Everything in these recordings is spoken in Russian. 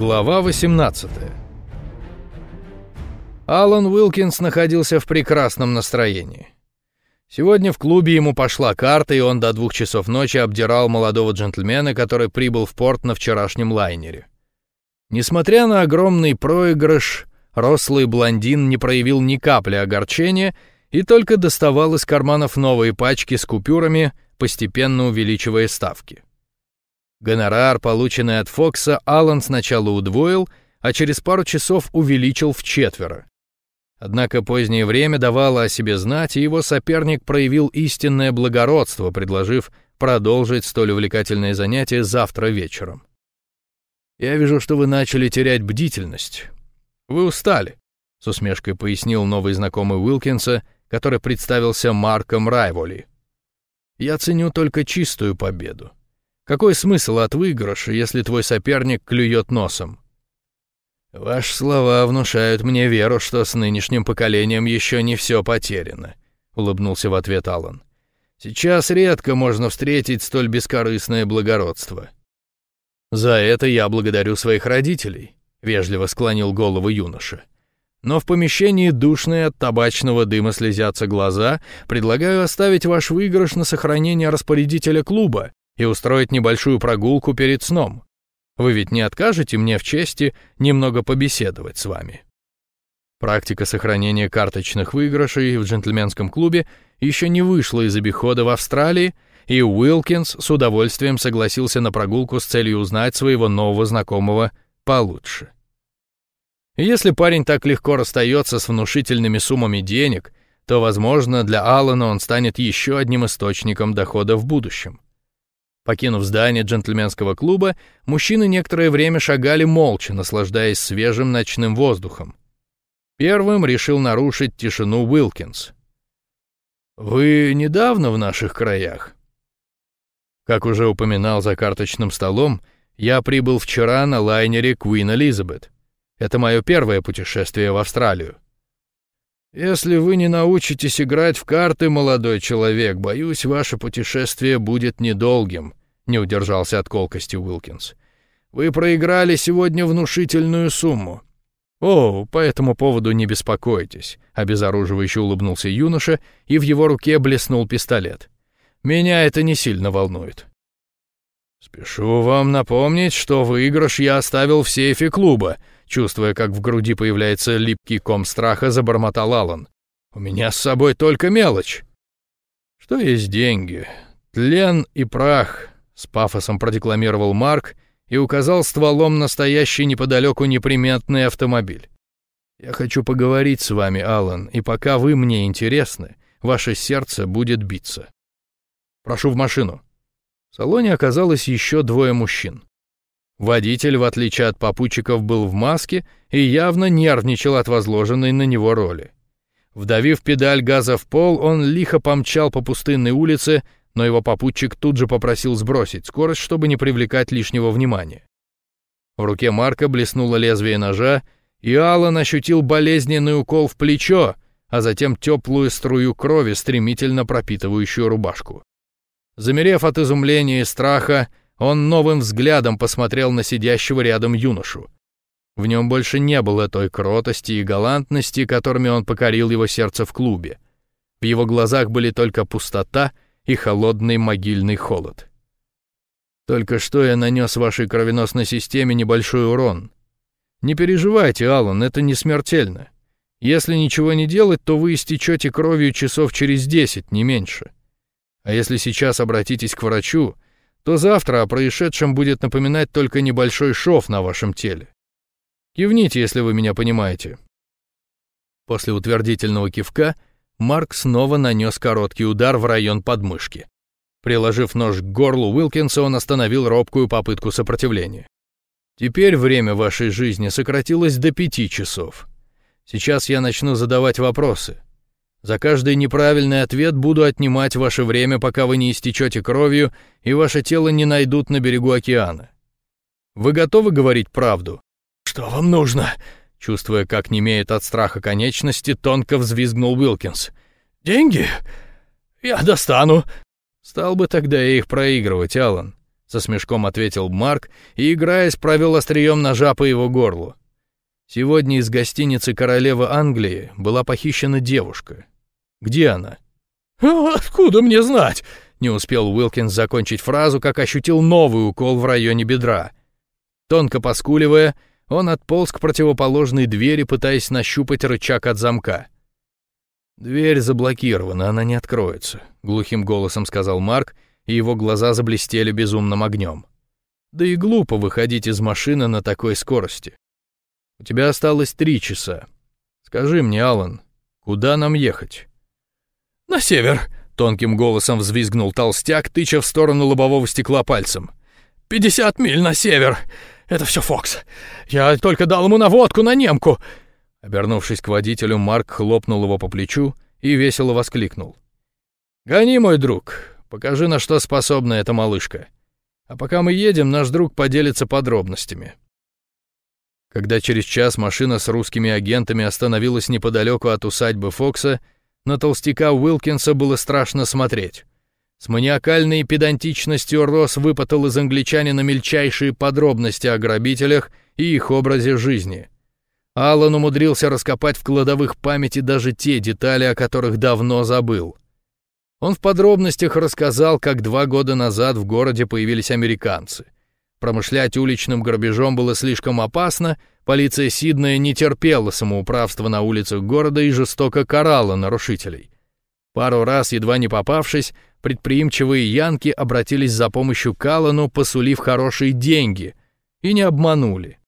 Глава 18 Алан Уилкинс находился в прекрасном настроении. Сегодня в клубе ему пошла карта, и он до двух часов ночи обдирал молодого джентльмена, который прибыл в порт на вчерашнем лайнере. Несмотря на огромный проигрыш, рослый блондин не проявил ни капли огорчения и только доставал из карманов новые пачки с купюрами, постепенно увеличивая ставки. Гонорар, полученный от Фокса, Аллан сначала удвоил, а через пару часов увеличил в четверо. Однако позднее время давало о себе знать, и его соперник проявил истинное благородство, предложив продолжить столь увлекательное занятие завтра вечером. «Я вижу, что вы начали терять бдительность. Вы устали», — с усмешкой пояснил новый знакомый Уилкинса, который представился Марком Райволи. «Я ценю только чистую победу. Какой смысл от выигрыша, если твой соперник клюет носом? Ваши слова внушают мне веру, что с нынешним поколением еще не все потеряно, улыбнулся в ответ Аллан. Сейчас редко можно встретить столь бескорыстное благородство. За это я благодарю своих родителей, вежливо склонил голову юноша. Но в помещении душные от табачного дыма слезятся глаза. Предлагаю оставить ваш выигрыш на сохранение распорядителя клуба и устроить небольшую прогулку перед сном. Вы ведь не откажете мне в чести немного побеседовать с вами. Практика сохранения карточных выигрышей в джентльменском клубе еще не вышла из обихода в Австралии, и Уилкинс с удовольствием согласился на прогулку с целью узнать своего нового знакомого получше. Если парень так легко расстается с внушительными суммами денег, то, возможно, для Алана он станет еще одним источником дохода в будущем. Покинув здание джентльменского клуба, мужчины некоторое время шагали молча, наслаждаясь свежим ночным воздухом. Первым решил нарушить тишину Уилкинс. «Вы недавно в наших краях?» Как уже упоминал за карточным столом, я прибыл вчера на лайнере Queen Elizabeth. Это мое первое путешествие в Австралию. Если вы не научитесь играть в карты, молодой человек, боюсь, ваше путешествие будет недолгим, не удержался от колкости Уилкинс. Вы проиграли сегодня внушительную сумму. О, по этому поводу не беспокойтесь, обезоруживающе улыбнулся юноша, и в его руке блеснул пистолет. Меня это не сильно волнует. Спешу вам напомнить, что выигрыш я оставил в сейфе клуба, чувствуя, как в груди появляется липкий ком страха, забормотал Аллан. У меня с собой только мелочь. Что есть деньги? Тлен и прах, с пафосом продекламировал Марк и указал стволом настоящий неподалеку неприметный автомобиль. «Я хочу поговорить с вами, Алан, и пока вы мне интересны, ваше сердце будет биться. Прошу в машину». В салоне оказалось еще двое мужчин. Водитель, в отличие от попутчиков, был в маске и явно нервничал от возложенной на него роли. Вдавив педаль газа в пол, он лихо помчал по пустынной улице, но его попутчик тут же попросил сбросить скорость, чтобы не привлекать лишнего внимания. В руке Марка блеснуло лезвие ножа, и Аллан ощутил болезненный укол в плечо, а затем теплую струю крови, стремительно пропитывающую рубашку. Замерев от изумления и страха, он новым взглядом посмотрел на сидящего рядом юношу. В нем больше не было той кротости и галантности, которыми он покорил его сердце в клубе. В его глазах были только пустота и холодный могильный холод. Только что я нанес вашей кровеносной системе небольшой урон. Не переживайте, Аллан, это не смертельно. Если ничего не делать, то вы истечете кровью часов через десять, не меньше. А если сейчас обратитесь к врачу, то завтра о происшедшем будет напоминать только небольшой шов на вашем теле. Кивните, если вы меня понимаете. После утвердительного кивка Марк снова нанес короткий удар в район подмышки. Приложив нож к горлу Уилкинса, он остановил робкую попытку сопротивления. Теперь время вашей жизни сократилось до пяти часов. Сейчас я начну задавать вопросы. За каждый неправильный ответ буду отнимать ваше время, пока вы не истечете кровью и ваше тело не найдут на берегу океана. Вы готовы говорить правду? Что вам нужно? Чувствуя, как немеет от страха конечности, тонко взвизгнул Уилкинс. «Деньги? Я достану». «Стал бы тогда я их проигрывать, Алан. со смешком ответил Марк и, играясь, провел острием ножа по его горлу. Сегодня из гостиницы королевы Англии была похищена девушка. Где она? «Откуда мне знать?» Не успел Уилкинс закончить фразу, как ощутил новый укол в районе бедра. Тонко поскуливая, он отполз к противоположной двери, пытаясь нащупать рычаг от замка. «Дверь заблокирована, она не откроется», — глухим голосом сказал Марк, и его глаза заблестели безумным огнем. «Да и глупо выходить из машины на такой скорости. У тебя осталось три часа. Скажи мне, Алан, куда нам ехать?» «На север», — тонким голосом взвизгнул толстяк, тыча в сторону лобового стекла пальцем. «Пятьдесят миль на север. Это все Фокс. Я только дал ему наводку на немку». Обернувшись к водителю, Марк хлопнул его по плечу и весело воскликнул. «Гони, мой друг, покажи, на что способна эта малышка. А пока мы едем, наш друг поделится подробностями». Когда через час машина с русскими агентами остановилась неподалеку от усадьбы Фокса, на толстяка Уилкинса было страшно смотреть. С маниакальной педантичностью Росс выпытал из англичанина мельчайшие подробности о грабителях и их образе жизни. Аллан умудрился раскопать в кладовых памяти даже те детали, о которых давно забыл. Он в подробностях рассказал, как два года назад в городе появились американцы. Промышлять уличным грабежом было слишком опасно, полиция Сиднея не терпела самоуправства на улицах города и жестоко карала нарушителей. Пару раз, едва не попавшись, предприимчивые янки обратились за помощью к Аллану, посулив хорошие деньги, и не обманули.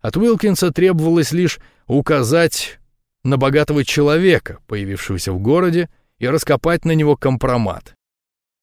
От Уилкинса требовалось лишь указать на богатого человека, появившегося в городе, и раскопать на него компромат.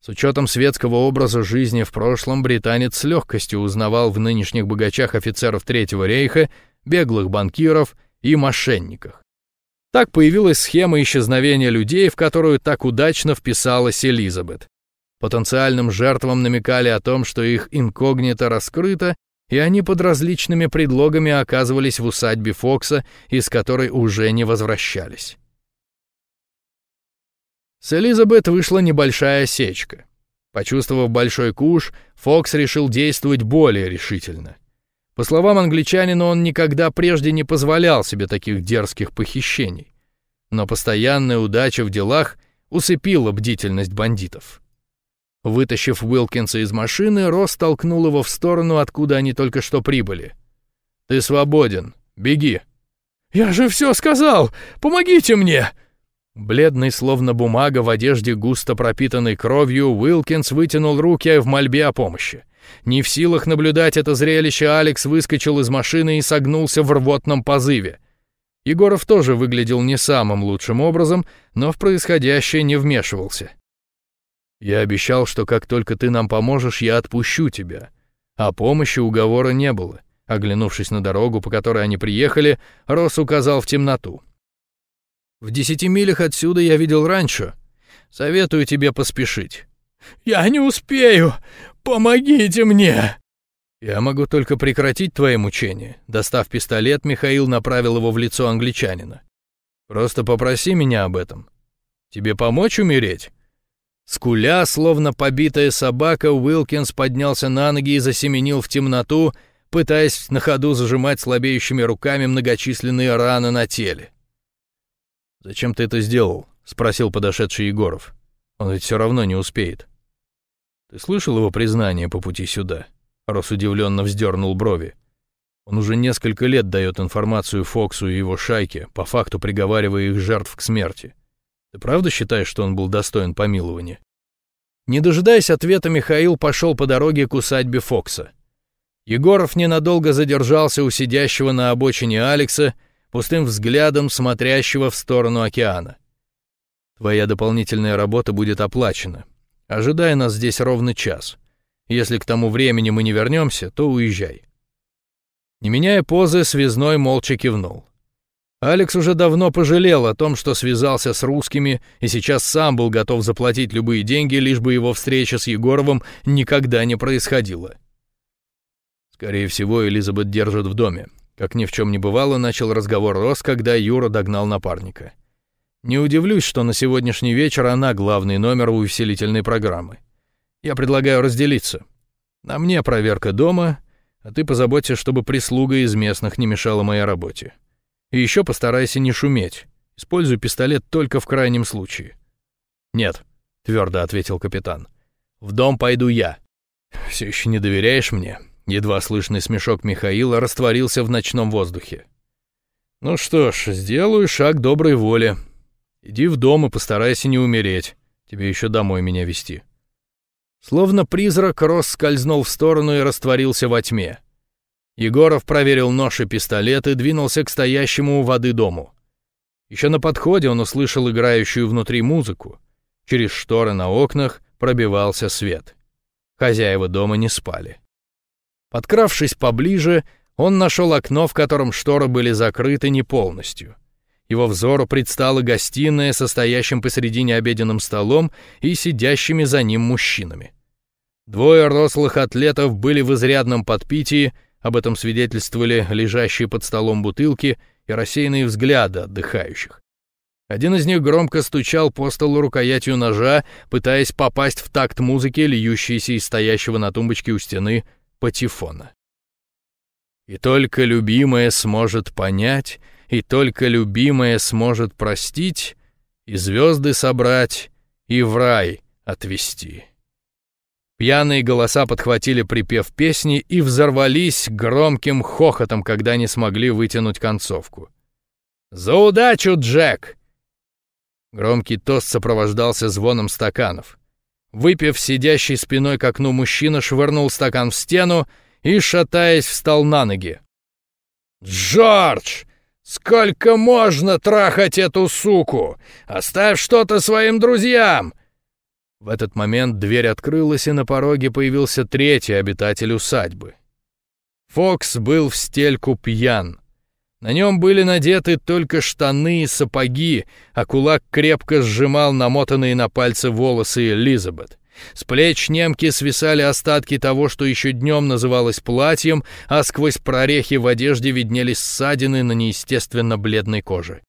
С учетом светского образа жизни в прошлом, британец с легкостью узнавал в нынешних богачах офицеров Третьего рейха, беглых банкиров и мошенниках. Так появилась схема исчезновения людей, в которую так удачно вписалась Элизабет. Потенциальным жертвам намекали о том, что их инкогнито раскрыто, и они под различными предлогами оказывались в усадьбе Фокса, из которой уже не возвращались. С Элизабет вышла небольшая осечка. Почувствовав большой куш, Фокс решил действовать более решительно. По словам англичанина, он никогда прежде не позволял себе таких дерзких похищений. Но постоянная удача в делах усыпила бдительность бандитов. Вытащив Уилкинса из машины, Росс толкнул его в сторону, откуда они только что прибыли. «Ты свободен. Беги». «Я же все сказал! Помогите мне!» Бледный, словно бумага в одежде, густо пропитанной кровью, Уилкинс вытянул руки в мольбе о помощи. Не в силах наблюдать это зрелище, Алекс выскочил из машины и согнулся в рвотном позыве. Егоров тоже выглядел не самым лучшим образом, но в происходящее не вмешивался. «Я обещал, что как только ты нам поможешь, я отпущу тебя». А помощи уговора не было. Оглянувшись на дорогу, по которой они приехали, Росс указал в темноту. «В десяти милях отсюда я видел раньше. Советую тебе поспешить». «Я не успею! Помогите мне!» «Я могу только прекратить твои мучения». Достав пистолет, Михаил направил его в лицо англичанина. «Просто попроси меня об этом. Тебе помочь умереть?» Скуля, словно побитая собака, Уилкинс поднялся на ноги и засеменил в темноту, пытаясь на ходу зажимать слабеющими руками многочисленные раны на теле. «Зачем ты это сделал?» — спросил подошедший Егоров. «Он ведь все равно не успеет». «Ты слышал его признание по пути сюда?» Рос удивленно вздернул брови. Он уже несколько лет дает информацию Фоксу и его шайке, по факту приговаривая их жертв к смерти. Ты правда считаешь, что он был достоин помилования?» Не дожидаясь ответа, Михаил пошел по дороге к усадьбе Фокса. Егоров ненадолго задержался у сидящего на обочине Алекса, пустым взглядом смотрящего в сторону океана. «Твоя дополнительная работа будет оплачена. Ожидай нас здесь ровно час. Если к тому времени мы не вернемся, то уезжай». Не меняя позы, связной молча кивнул. Алекс уже давно пожалел о том, что связался с русскими, и сейчас сам был готов заплатить любые деньги, лишь бы его встреча с Егоровым никогда не происходила. Скорее всего, Элизабет держит в доме. Как ни в чем не бывало, начал разговор Рос, когда Юра догнал напарника. Не удивлюсь, что на сегодняшний вечер она главный номер у усилительной программы. Я предлагаю разделиться. На мне проверка дома, а ты позаботься, чтобы прислуга из местных не мешала моей работе. И еще постарайся не шуметь. Используй пистолет только в крайнем случае». «Нет», — твердо ответил капитан. «В дом пойду я». «Все еще не доверяешь мне?» Едва слышный смешок Михаила растворился в ночном воздухе. «Ну что ж, сделаю шаг доброй воли. Иди в дом и постарайся не умереть. Тебе еще домой меня вести. Словно призрак, Рос скользнул в сторону и растворился во тьме. Егоров проверил нож и пистолет и двинулся к стоящему у воды дому. Еще на подходе он услышал играющую внутри музыку. Через шторы на окнах пробивался свет. Хозяева дома не спали. Подкравшись поближе, он нашел окно, в котором шторы были закрыты не полностью. Его взору предстала гостиная, состоящим посередине обеденным столом и сидящими за ним мужчинами. Двое рослых атлетов были в изрядном подпитии, об этом свидетельствовали лежащие под столом бутылки и рассеянные взгляды отдыхающих. Один из них громко стучал по столу рукоятью ножа, пытаясь попасть в такт музыки, льющейся из стоящего на тумбочке у стены патефона. И только любимая сможет понять, и только любимая сможет простить, и звезды собрать, и в рай отвести. Пьяные голоса подхватили припев песни и взорвались громким хохотом, когда не смогли вытянуть концовку. «За удачу, Джек!» Громкий тост сопровождался звоном стаканов. Выпив, сидящий спиной к окну мужчина швырнул стакан в стену и, шатаясь, встал на ноги. «Джордж! Сколько можно трахать эту суку? Оставь что-то своим друзьям! В этот момент дверь открылась, и на пороге появился третий обитатель усадьбы. Фокс был в стельку пьян. На нем были надеты только штаны и сапоги, а кулак крепко сжимал намотанные на пальцы волосы Элизабет. С плеч немки свисали остатки того, что еще днем называлось платьем, а сквозь прорехи в одежде виднелись ссадины на неестественно бледной коже.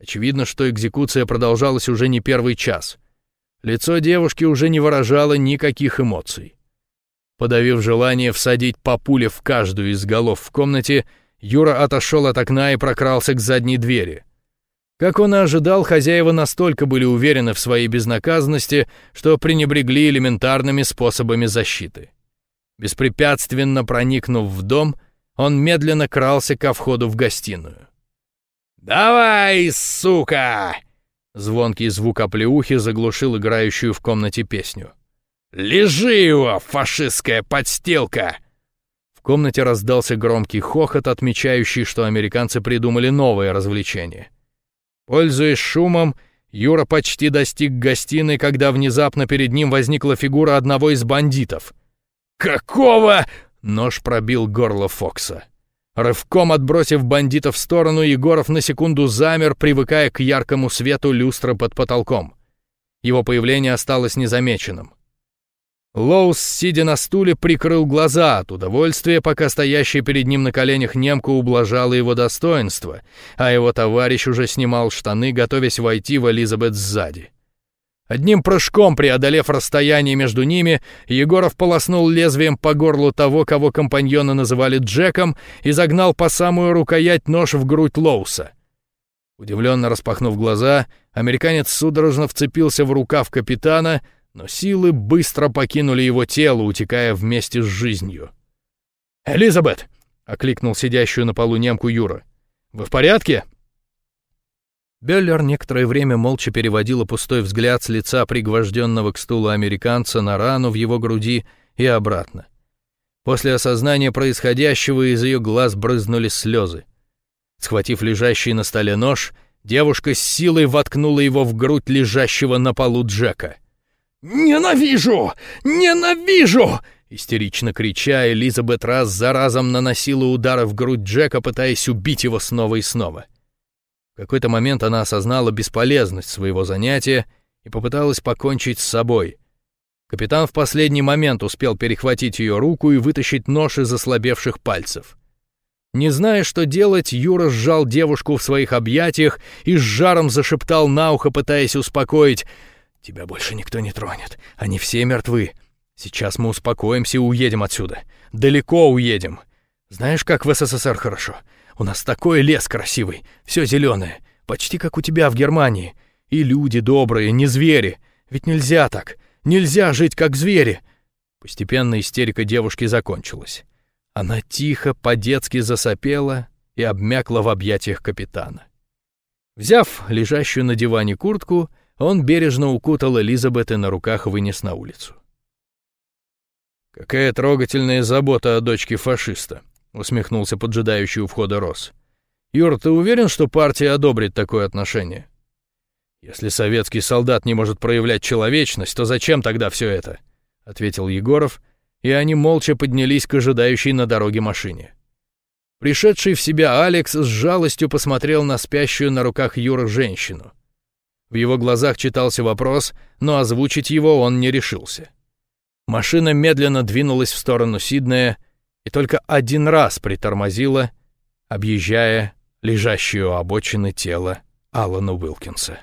Очевидно, что экзекуция продолжалась уже не первый час. Лицо девушки уже не выражало никаких эмоций. Подавив желание всадить по пуле в каждую из голов в комнате, Юра отошел от окна и прокрался к задней двери. Как он и ожидал, хозяева настолько были уверены в своей безнаказанности, что пренебрегли элементарными способами защиты. Беспрепятственно проникнув в дом, он медленно крался ко входу в гостиную. «Давай, сука!» Звонкий звук оплеухи заглушил играющую в комнате песню. «Лежи его, фашистская подстилка!» В комнате раздался громкий хохот, отмечающий, что американцы придумали новое развлечение. Пользуясь шумом, Юра почти достиг гостиной, когда внезапно перед ним возникла фигура одного из бандитов. «Какого?» — нож пробил горло Фокса. Рывком отбросив бандита в сторону, Егоров на секунду замер, привыкая к яркому свету люстра под потолком. Его появление осталось незамеченным. Лоус, сидя на стуле, прикрыл глаза от удовольствия, пока стоящая перед ним на коленях немка ублажала его достоинство, а его товарищ уже снимал штаны, готовясь войти в Элизабет сзади. Одним прыжком преодолев расстояние между ними, Егоров полоснул лезвием по горлу того, кого компаньоны называли Джеком, и загнал по самую рукоять нож в грудь Лоуса. Удивленно распахнув глаза, американец судорожно вцепился в рукав капитана, но силы быстро покинули его тело, утекая вместе с жизнью. «Элизабет!» — окликнул сидящую на полу немку Юра. «Вы в порядке?» Беллер некоторое время молча переводила пустой взгляд с лица пригвожденного к стулу американца на рану в его груди и обратно. После осознания происходящего из ее глаз брызнули слезы. Схватив лежащий на столе нож, девушка с силой воткнула его в грудь лежащего на полу Джека. «Ненавижу! Ненавижу!» Истерично крича, Элизабет раз за разом наносила удары в грудь Джека, пытаясь убить его снова и снова. В какой-то момент она осознала бесполезность своего занятия и попыталась покончить с собой. Капитан в последний момент успел перехватить ее руку и вытащить нож из ослабевших пальцев. Не зная, что делать, Юра сжал девушку в своих объятиях и с жаром зашептал на ухо, пытаясь успокоить. «Тебя больше никто не тронет. Они все мертвы. Сейчас мы успокоимся и уедем отсюда. Далеко уедем. Знаешь, как в СССР хорошо? У нас такой лес красивый, все зеленое, почти как у тебя в Германии. И люди добрые, не звери. Ведь нельзя так. Нельзя жить как звери. Постепенно истерика девушки закончилась. Она тихо, по-детски засопела и обмякла в объятиях капитана. Взяв лежащую на диване куртку, он бережно укутал Элизабет и на руках вынес на улицу. «Какая трогательная забота о дочке фашиста», — усмехнулся поджидающий у входа Рос. «Юр, ты уверен, что партия одобрит такое отношение? Если советский солдат не может проявлять человечность, то зачем тогда все это?» — ответил Егоров, и они молча поднялись к ожидающей на дороге машине. Пришедший в себя Алекс с жалостью посмотрел на спящую на руках Юры женщину. В его глазах читался вопрос, но озвучить его он не решился. Машина медленно двинулась в сторону Сиднея и только один раз притормозила, объезжая лежащую у обочины тело Алана Уилкинса.